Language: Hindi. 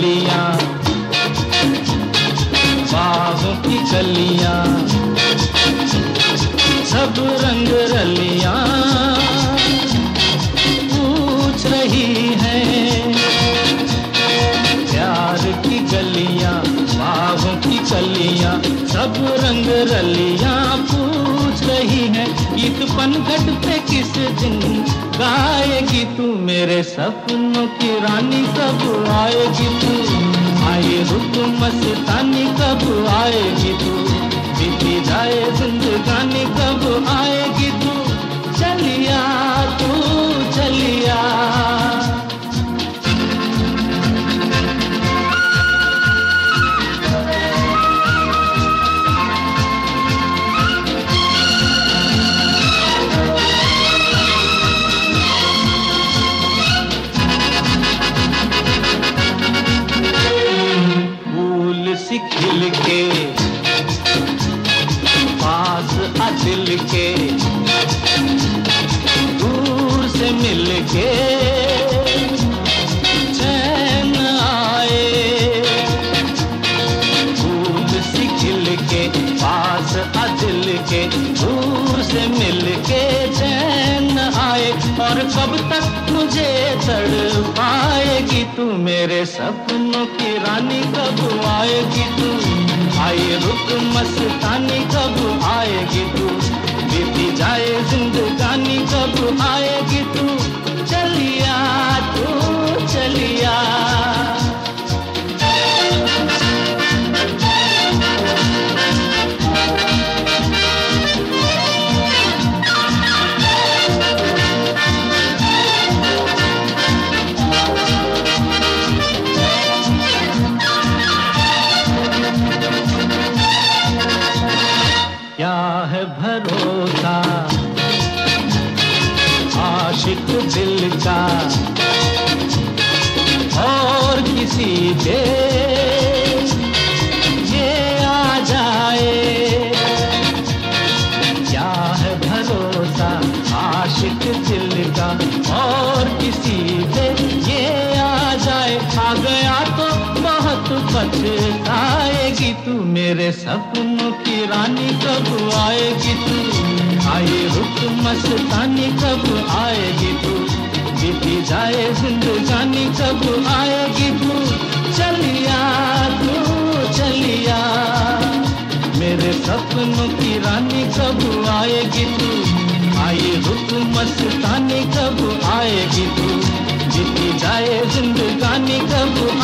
की गलियाँ बाहों की गलियाँ सब रंग रलिया। पूछ रही है प्यार की गलियाँ, बाहों की चलिया, सब रंग रलिया। पूछ रही है गीत पनघट पे किस दिन? गाएगी तू मेरे सपनों की रानी, कब आएगी तू? आए रुक मस्तानी, कब आएगी तू? बीती जाए जिंदगानी, कब आएगी के चैन आए। फूल सी के पास आ के दूर से मिल के चैन आए। और कब तक मुझे तड़ पाएगी तू मेरे सपनों की रानी, कब आएगी तू? आए रुक मस्तानी, कब आएगी तू? बीती जाए जिंदगानी, कब आएगी तू? दिल का और किसी पे ये आ जाए। क्या है भरोसा? आशिक दिल का और किसी पे ये आ जाए। आ गया तो बहुत पछताएगी तू मेरे सपनों की रानी। कब आएगी तू? रुक मस्तानी कब आएगी तू? बीती जाए जिंदगानी कब आएगी तू? चलिया तू, चलिया। मेरे सपनों की रानी कब आएगी तू? आए रुक मस्तानी कब आएगी तू? बीती जाए जिंदगानी कब